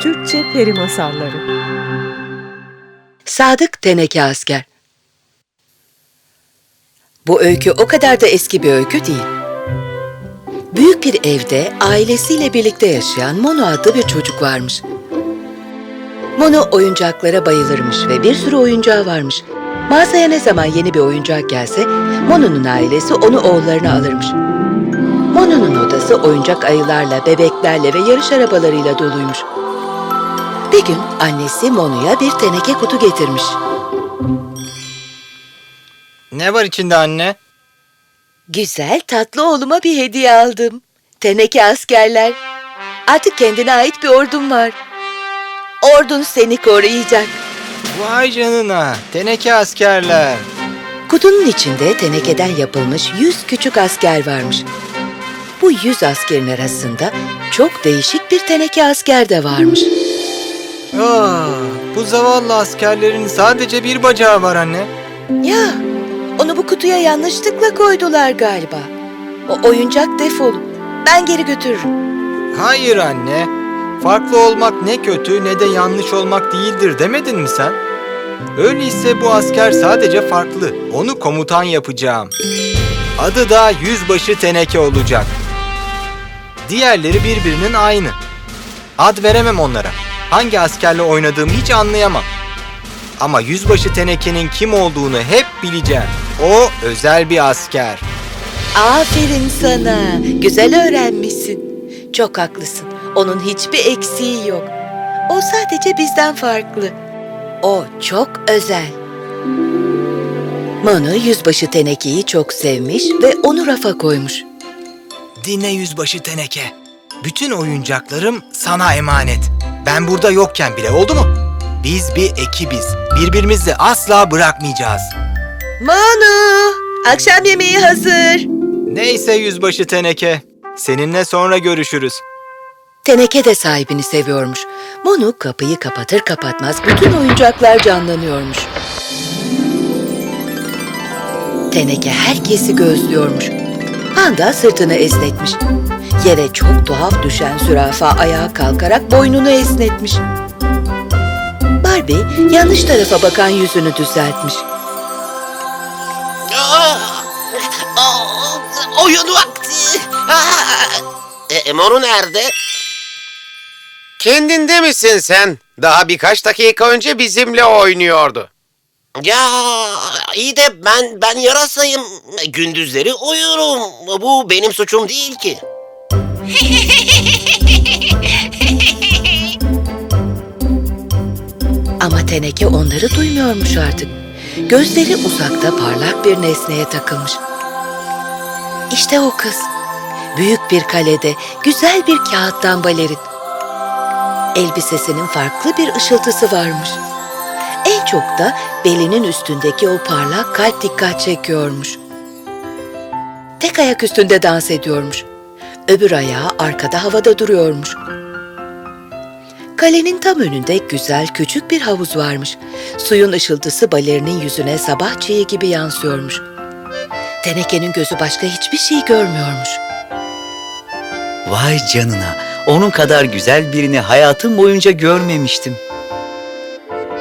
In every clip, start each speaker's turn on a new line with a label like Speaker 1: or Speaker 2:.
Speaker 1: Türkçe Peri Masalları
Speaker 2: Sadık Teneke Asker Bu öykü o kadar da eski bir öykü değil. Büyük bir evde ailesiyle birlikte yaşayan Mono adlı bir çocuk varmış. Mono oyuncaklara bayılırmış ve bir sürü oyuncağı varmış. Mağazaya ne zaman yeni bir oyuncak gelse Mono'nun ailesi onu oğullarına alırmış. Mono'nun odası oyuncak ayılarla, bebeklerle ve yarış arabalarıyla doluymuş. Bir gün annesi Mono'ya bir teneke kutu getirmiş.
Speaker 3: Ne var içinde anne?
Speaker 2: Güzel tatlı oğluma bir hediye aldım. Teneke askerler. Artık kendine ait bir ordun var. Ordun seni koruyacak.
Speaker 3: Vay canına, teneke askerler.
Speaker 2: Kutunun içinde tenekeden yapılmış yüz küçük asker varmış. Bu yüz askerin arasında çok değişik bir teneke asker de varmış.
Speaker 3: Aa, Ah, bu zavallı askerlerin sadece bir bacağı var anne.
Speaker 2: Ya, onu bu kutuya yanlışlıkla koydular galiba. O oyuncak defolu. Ben geri götürürüm.
Speaker 3: Hayır anne. Farklı olmak ne kötü ne de yanlış olmak değildir demedin mi sen? Öyleyse bu asker sadece farklı. Onu komutan yapacağım. Adı da yüzbaşı teneke olacak. Diğerleri birbirinin aynı. Ad veremem onlara. Hangi askerle oynadığımı hiç anlayamam. Ama yüzbaşı tenekenin kim olduğunu hep bileceğim. O özel bir asker.
Speaker 2: Aferin sana. Güzel öğrenmişsin. Çok haklısın. Onun hiçbir eksiği yok. O sadece bizden farklı. O çok özel. Manu yüzbaşı tenekeyi çok sevmiş ve onu rafa koymuş.
Speaker 3: Dinle yüzbaşı teneke. Bütün oyuncaklarım sana emanet. Ben burada yokken bile oldu mu? Biz bir ekibiz. Birbirimizi asla bırakmayacağız.
Speaker 2: Manu, akşam yemeği hazır.
Speaker 3: Neyse yüzbaşı teneke. Seninle sonra görüşürüz.
Speaker 2: Teneke de sahibini seviyormuş. Monu kapıyı kapatır kapatmaz bütün oyuncaklar canlanıyormuş. Teneke herkesi gözlüyormuş. Panda sırtını esnetmiş. Yere çok tuhaf düşen zürafa ayağa kalkarak boynunu esnetmiş. Barbie yanlış tarafa bakan yüzünü düzeltmiş.
Speaker 4: Oyun vakti. E, Moru nerede?
Speaker 5: Kendinde misin sen? Daha birkaç dakika önce bizimle oynuyordu.
Speaker 4: Ya iyi de ben ben yarasayım. Gündüzleri uyurum. Bu benim suçum değil ki.
Speaker 2: Ama teneke onları duymuyormuş artık. Gözleri uzakta parlak bir nesneye takılmış. İşte o kız. Büyük bir kalede güzel bir kağıttan balerin. Elbisesinin farklı bir ışıltısı varmış. En çok da belinin üstündeki o parlak kalp dikkat çekiyormuş. Tek ayak üstünde dans ediyormuş. Öbür ayağı arkada havada duruyormuş. Kalenin tam önünde güzel küçük bir havuz varmış. Suyun ışıltısı balerinin yüzüne sabah çiği gibi yansıyormuş. Tenekenin gözü başka hiçbir şey görmüyormuş.
Speaker 6: Vay canına. Onun kadar güzel birini hayatım boyunca görmemiştim.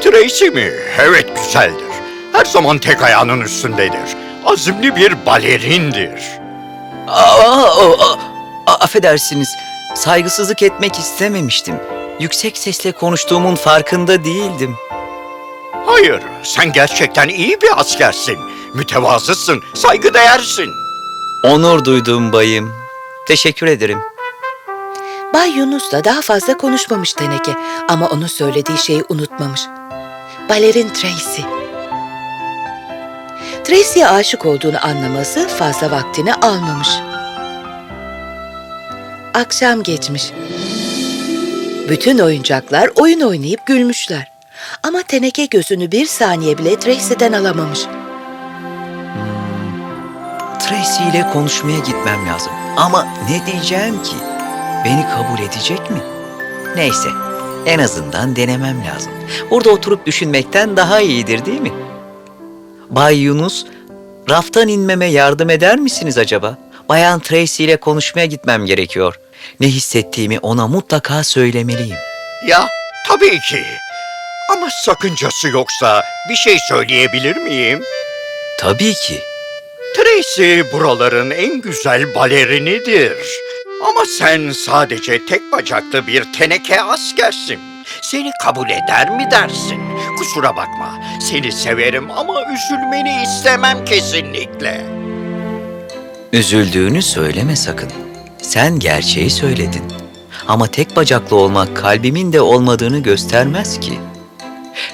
Speaker 7: Tracy mi? Evet güzeldir. Her zaman tek ayağının üstündedir. Azimli bir balerindir.
Speaker 6: Aa, aa, aa, affedersiniz. Saygısızlık etmek istememiştim. Yüksek sesle konuştuğumun farkında değildim.
Speaker 7: Hayır, sen gerçekten iyi bir askersin. Mütevazısın, saygıdeğersin.
Speaker 6: Onur duydum bayım. Teşekkür ederim.
Speaker 2: Bay Yunus da daha fazla konuşmamış Teneke ama onun söylediği şeyi unutmamış. Balerin Tracy. Tracy'ye aşık olduğunu anlaması fazla vaktini almamış. Akşam geçmiş. Bütün oyuncaklar oyun oynayıp gülmüşler. Ama Teneke gözünü bir saniye bile Tracy'den alamamış.
Speaker 6: Tracy ile konuşmaya gitmem lazım. Ama ne diyeceğim ki? Beni kabul edecek mi? Neyse, en azından denemem lazım. Burada oturup düşünmekten daha iyidir değil mi? Bay Yunus, raftan inmeme yardım eder misiniz acaba? Bayan Tracy ile konuşmaya gitmem gerekiyor. Ne hissettiğimi ona mutlaka söylemeliyim.
Speaker 7: Ya tabii ki. Ama sakıncası yoksa bir şey söyleyebilir miyim?
Speaker 6: Tabii ki.
Speaker 7: Tracy buraların en güzel balerinidir. Ama sen sadece tek bacaklı bir teneke askersin. Seni kabul eder mi dersin? Kusura bakma. Seni severim ama üzülmeni istemem kesinlikle.
Speaker 6: Üzüldüğünü söyleme sakın. Sen gerçeği söyledin. Ama tek bacaklı olmak kalbimin de olmadığını göstermez ki.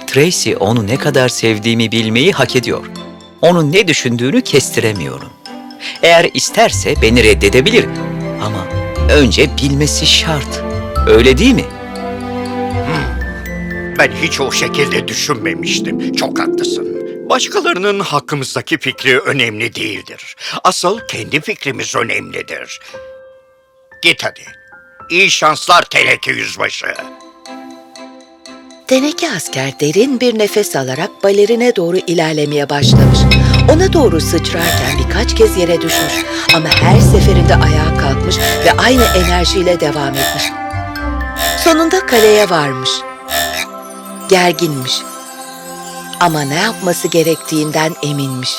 Speaker 6: Tracy onu ne kadar sevdiğimi bilmeyi hak ediyor. Onun ne düşündüğünü kestiremiyorum. Eğer isterse beni reddedebilir. Ama önce bilmesi şart. Öyle değil mi?
Speaker 7: Ben hiç o şekilde düşünmemiştim. Çok haklısın. Başkalarının hakkımızdaki fikri önemli değildir. Asıl kendi fikrimiz önemlidir. Git hadi. İyi şanslar teneke yüzbaşı.
Speaker 2: Teneke asker derin bir nefes alarak balerine doğru ilerlemeye başlamış. Ona doğru sıçrarken birkaç kez yere düşmüş ama her seferinde ayağa kalkmış ve aynı enerjiyle devam etmiş. Sonunda kaleye varmış. Gerginmiş. Ama ne yapması gerektiğinden eminmiş.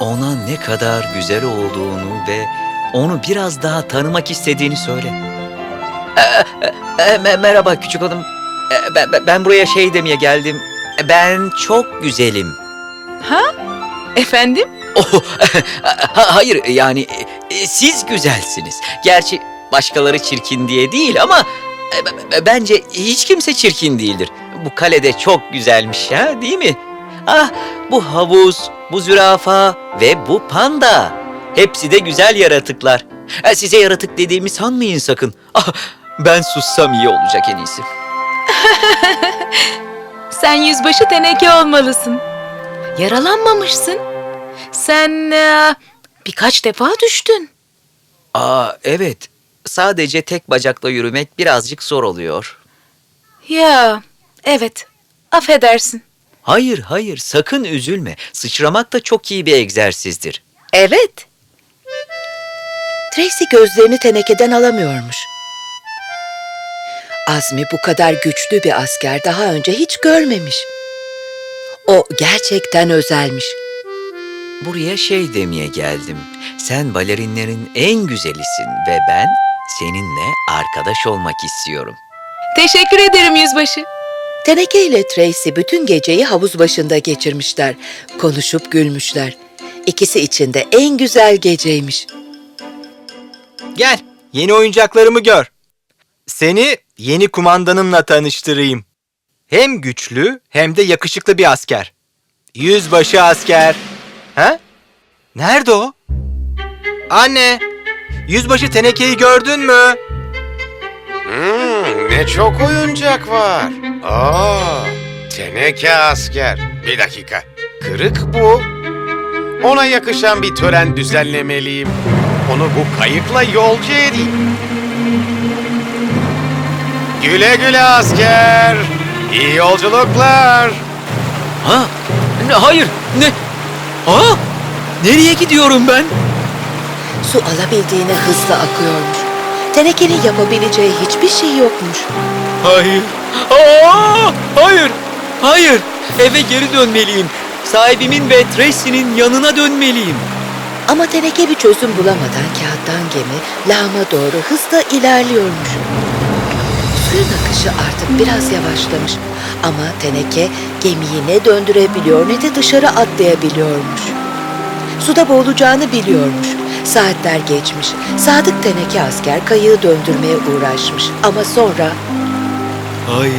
Speaker 6: Ona ne kadar güzel olduğunu ve onu biraz daha tanımak istediğini söyle. Ee, e, e, me- merhaba küçük hanım. Ee, ben, ben- buraya şey demeye geldim. Ee, Ben çok güzelim.
Speaker 8: Efendim?
Speaker 6: Oh, ha- hayır yani e, siz güzelsiniz. Gerçi başkaları çirkin diye değil ama e, b- b- bence hiç kimse çirkin değildir. Bu kalede çok güzelmiş ya değil mi? Ah bu havuz, bu zürafa ve bu panda. Hepsi de güzel yaratıklar. E, Size yaratık dediğimi sanmayın sakın. Ah, ben sussam iyi olacak en iyisi.
Speaker 8: Sen yüzbaşı teneke olmalısın. Yaralanmamışsın. Sen e, birkaç defa düştün.
Speaker 6: Aa evet. Sadece tek bacakla yürümek birazcık zor oluyor.
Speaker 8: Ya, evet. Affedersin.
Speaker 6: Hayır hayır sakın üzülme. Sıçramak da çok iyi bir egzersizdir.
Speaker 2: Evet. Tracy gözlerini tenekeden alamıyormuş. Azmi bu kadar güçlü bir asker daha önce hiç görmemiş. O gerçekten özelmiş.
Speaker 6: Buraya şey demeye geldim. Sen balerinlerin en güzelisin ve ben seninle arkadaş olmak istiyorum.
Speaker 8: Teşekkür ederim yüzbaşı.
Speaker 2: Teneke ile Tracy bütün geceyi havuz başında geçirmişler. Konuşup gülmüşler. İkisi için de en güzel geceymiş.
Speaker 3: Gel, yeni oyuncaklarımı gör. Seni yeni kumandanımla tanıştırayım. Hem güçlü hem de yakışıklı bir asker. Yüzbaşı asker. Ha? Nerede o? Anne, yüzbaşı tenekeyi gördün mü?
Speaker 5: Hmm, ne çok oyuncak var. Aa, teneke asker. Bir dakika. Kırık bu. Ona yakışan bir tören düzenlemeliyim. Onu bu kayıkla yolcu edeyim. Güle güle asker. İyi yolculuklar.
Speaker 6: Ha? Ne, hayır. Ne? Ha? Nereye gidiyorum ben?
Speaker 2: Su alabildiğine hızla akıyormuş. Tenekenin yapabileceği hiçbir şey yokmuş.
Speaker 6: Hayır. Aa, hayır. Hayır. Eve geri dönmeliyim. Sahibimin ve Tracy'nin yanına dönmeliyim.
Speaker 2: Ama teneke bir çözüm bulamadan kağıttan gemi lağıma doğru hızla ilerliyormuş. Suyun akışı artık biraz yavaşlamış. Ama teneke gemiyi ne döndürebiliyor ne de dışarı atlayabiliyormuş. Suda boğulacağını biliyormuş. Saatler geçmiş. Sadık teneke asker kayığı döndürmeye uğraşmış. Ama sonra
Speaker 6: Hayır.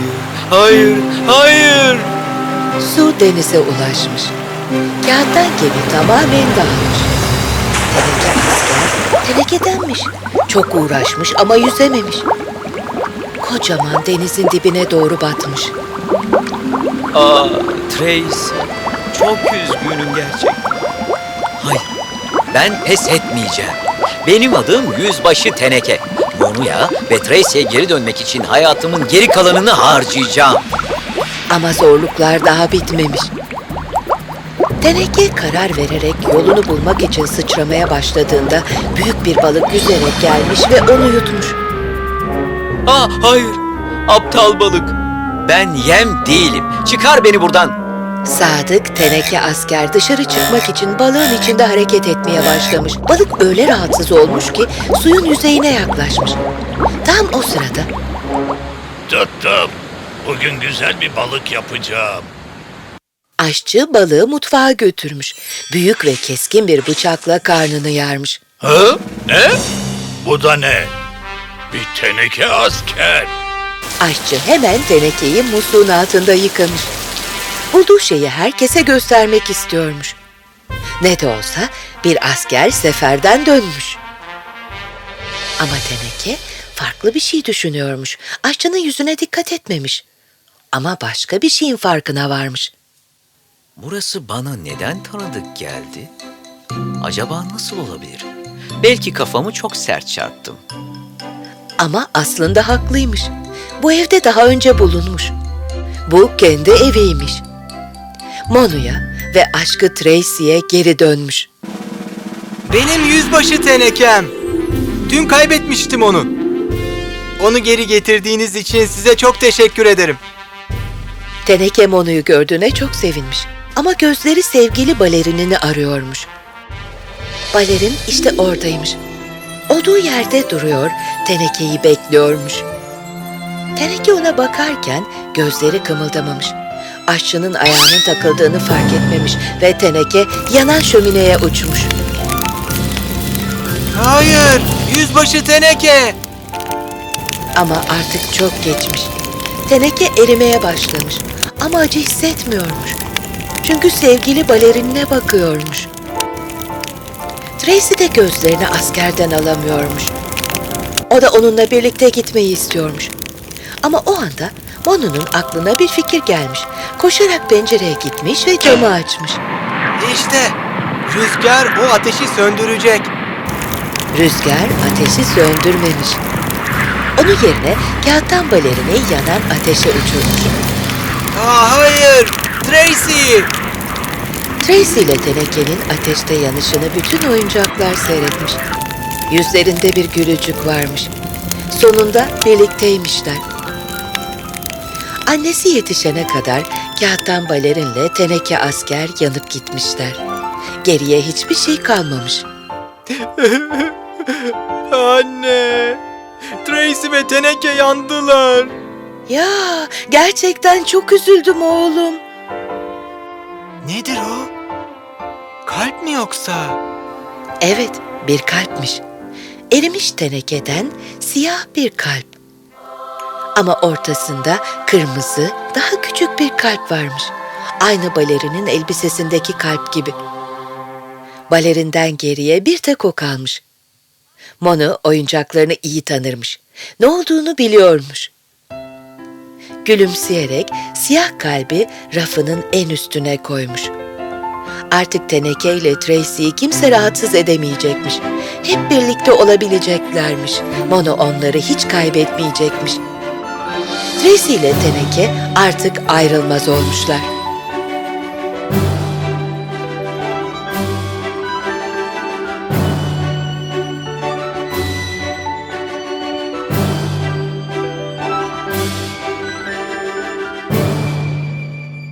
Speaker 6: Hayır. Hayır.
Speaker 2: su denize ulaşmış. Kağıttan gemi tamamen dağılmış. Teneke asker tenekedenmiş. Çok uğraşmış ama yüzememiş. Kocaman denizin dibine doğru batmış.
Speaker 6: Aa, Tracy. Çok üzgünüm gerçekten. Hayır. Ben pes etmeyeceğim. Benim adım Yüzbaşı Teneke. Monu'ya ve Tracy'ye geri dönmek için hayatımın geri kalanını harcayacağım.
Speaker 2: Ama zorluklar daha bitmemiş. Teneke karar vererek yolunu bulmak için sıçramaya başladığında büyük bir balık yüzerek gelmiş ve onu yutmuş.
Speaker 6: Ah hayır. Aptal balık. Ben yem değilim. Çıkar beni buradan.
Speaker 2: Sadık teneke asker dışarı çıkmak için balığın içinde hareket etmeye başlamış. Balık öyle rahatsız olmuş ki suyun yüzeyine yaklaşmış. Tam o sırada
Speaker 9: Tuttum. Bugün güzel bir balık yapacağım.
Speaker 2: aşçı balığı mutfağa götürmüş. Büyük ve keskin bir bıçakla karnını yarmış.
Speaker 9: Hı? Ne? Bu da ne? Bir teneke asker.
Speaker 2: Aşçı hemen tenekeyi musluğun altında yıkamış. Bulduğu şeyi herkese göstermek istiyormuş. Ne de olsa bir asker seferden dönmüş. Ama teneke farklı bir şey düşünüyormuş. Aşçının yüzüne dikkat etmemiş. Ama başka bir şeyin farkına varmış.
Speaker 6: Burası bana neden tanıdık geldi? Acaba nasıl olabilir? Belki kafamı çok sert çarptım.
Speaker 2: Ama aslında haklıymış. Bu evde daha önce bulunmuş. Bu kendi eviymiş. Monu'ya ve aşkı Tracy'ye geri dönmüş.
Speaker 3: Benim yüzbaşı tenekem. Dün kaybetmiştim onu. Onu geri getirdiğiniz için size çok teşekkür ederim.
Speaker 2: Teneke Monu'yu gördüğüne çok sevinmiş. Ama gözleri sevgili balerinini arıyormuş. Balerin işte oradaymış. Olduğu yerde duruyor, tenekeyi bekliyormuş. Teneke ona bakarken gözleri kımıldamamış. Aşçının ayağının takıldığını fark etmemiş ve teneke yanan şömineye uçmuş.
Speaker 3: Hayır, yüzbaşı teneke.
Speaker 2: Ama artık çok geçmiş. Teneke erimeye başlamış ama acı hissetmiyormuş. Çünkü sevgili balerinine bakıyormuş. Tracy de gözlerini askerden alamıyormuş. O da onunla birlikte gitmeyi istiyormuş. Ama o anda Monu'nun aklına bir fikir gelmiş. Koşarak pencereye gitmiş ve camı açmış.
Speaker 3: İşte rüzgar o ateşi söndürecek.
Speaker 2: Rüzgar ateşi söndürmemiş. Onun yerine kağıttan balerini yanan ateşe uçurmuş.
Speaker 3: Aa, hayır, Tracy.
Speaker 2: Tracy ile tenekenin ateşte yanışını bütün oyuncaklar seyretmiş. Yüzlerinde bir gülücük varmış. Sonunda birlikteymişler. Annesi yetişene kadar kağıttan balerinle teneke asker yanıp gitmişler. Geriye hiçbir şey kalmamış.
Speaker 3: Anne, Tracy ve teneke yandılar.
Speaker 2: Ya gerçekten çok üzüldüm oğlum.
Speaker 3: Nedir o? Kalp mi yoksa?
Speaker 2: Evet, bir kalpmiş. Erimiş tenekeden siyah bir kalp. Ama ortasında kırmızı, daha küçük bir kalp varmış. Aynı balerinin elbisesindeki kalp gibi. Balerinden geriye bir tek o kalmış. Mono oyuncaklarını iyi tanırmış. Ne olduğunu biliyormuş. Gülümseyerek siyah kalbi rafının en üstüne koymuş. Artık Teneke ile Tracy'yi kimse rahatsız edemeyecekmiş. Hep birlikte olabileceklermiş. Mono onları hiç kaybetmeyecekmiş. Tracy ile Teneke artık ayrılmaz olmuşlar.